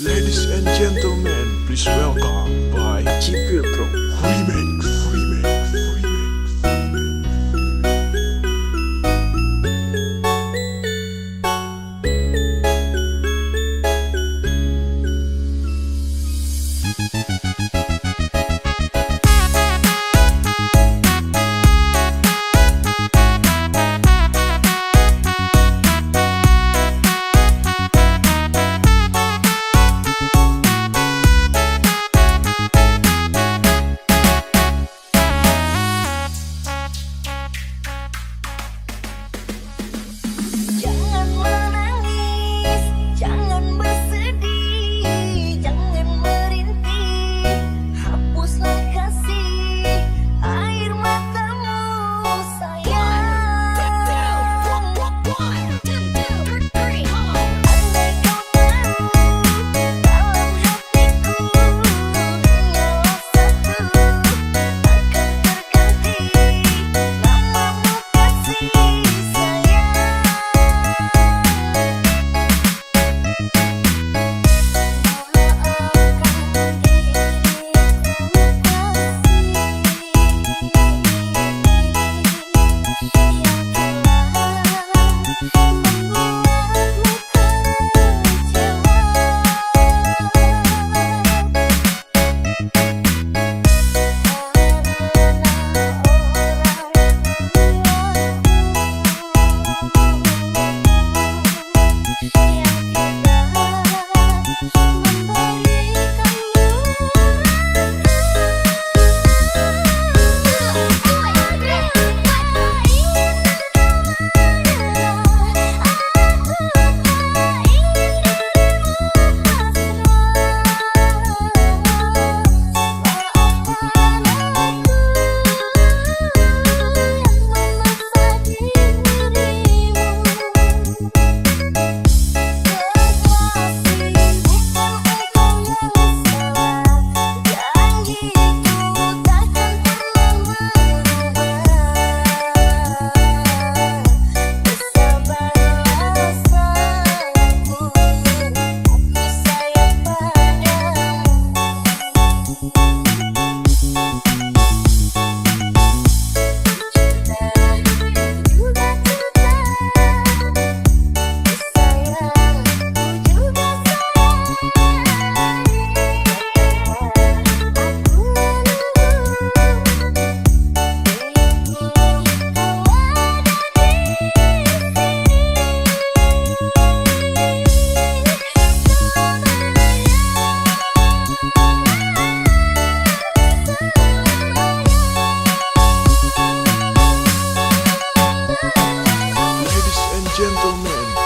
Ladies and gentlemen, please welcome by Cipil Pro Women.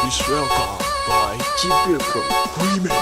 is welcome by G Remix. Remix.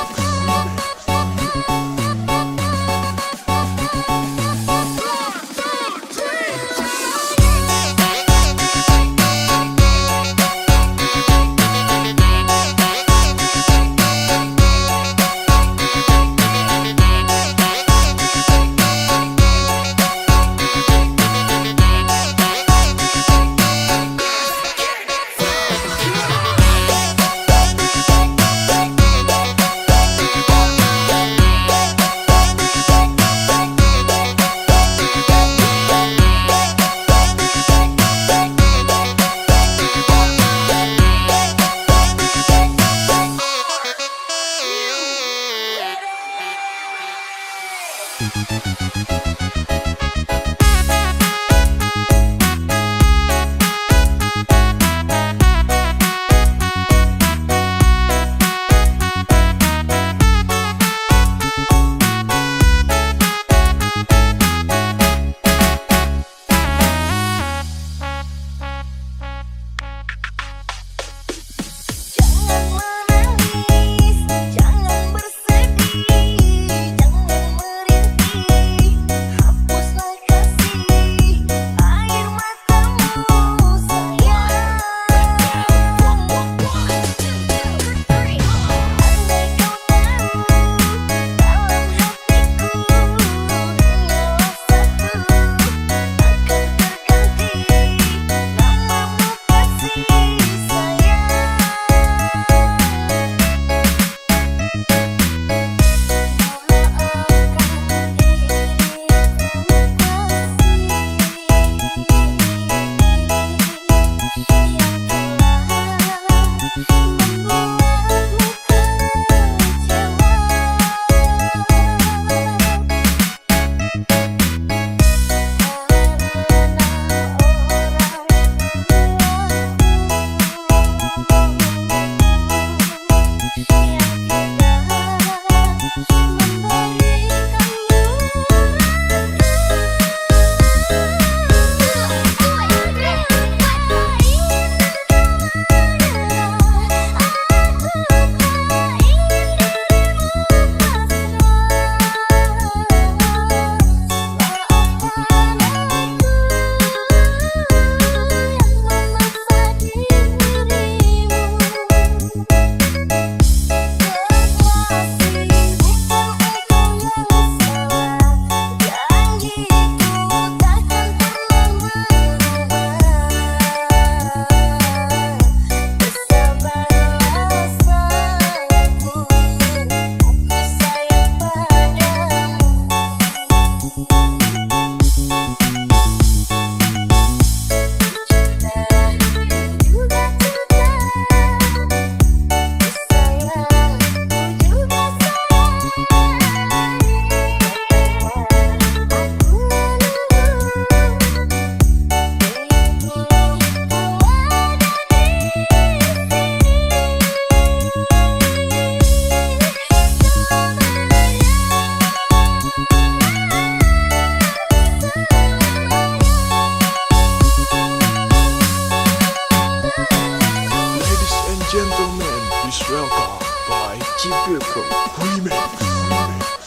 Superman is welcomed by Superhero remake.